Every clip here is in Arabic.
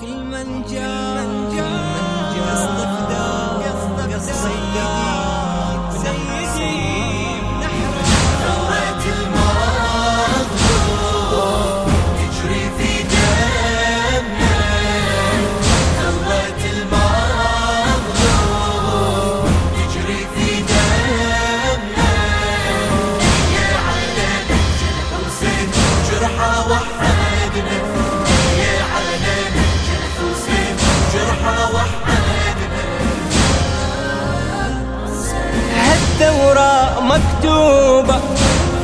كل من جاء قصد فداء قصد مكتوبة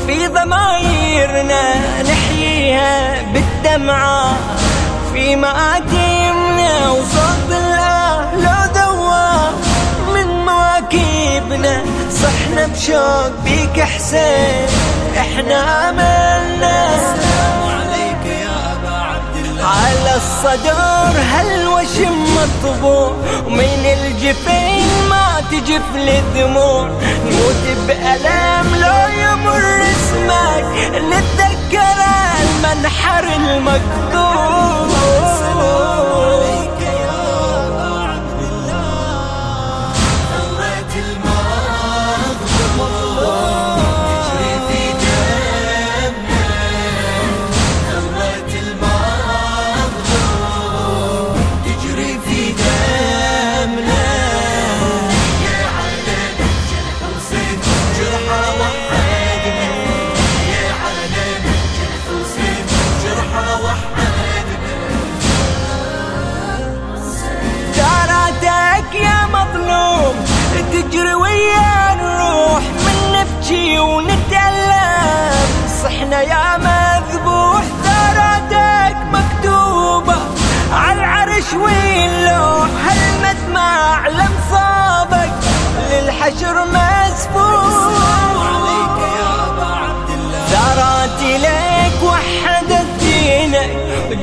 في ضمايرنا نحييها بالدمعة. في مآتمنا وصوت الله لو ذوى من مواكبنا صحنا بشوق بيك حسين. إحنا املنا عليك يا أبا عبد الله. على الصدر هالوشم مطبوع. ومن الجفين ما تجف الدموع. نموت بألم لو يمر اسمك. نتذكر المنحر المقطوع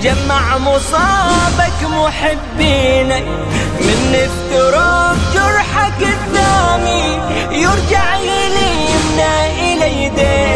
وجمع مصابك محبينك من افتراق جرحك الثاني يرجع يليمنا إلى يدينا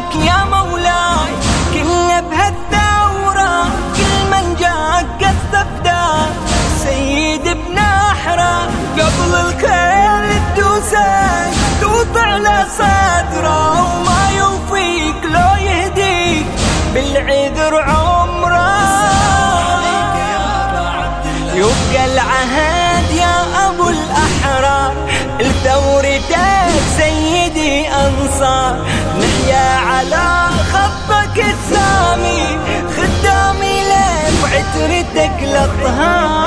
la. العهد يا أبو الأحرار لثورتك سيدي أنصار. نحيا على خطك السامي خدامي لك وعترتك الاطهار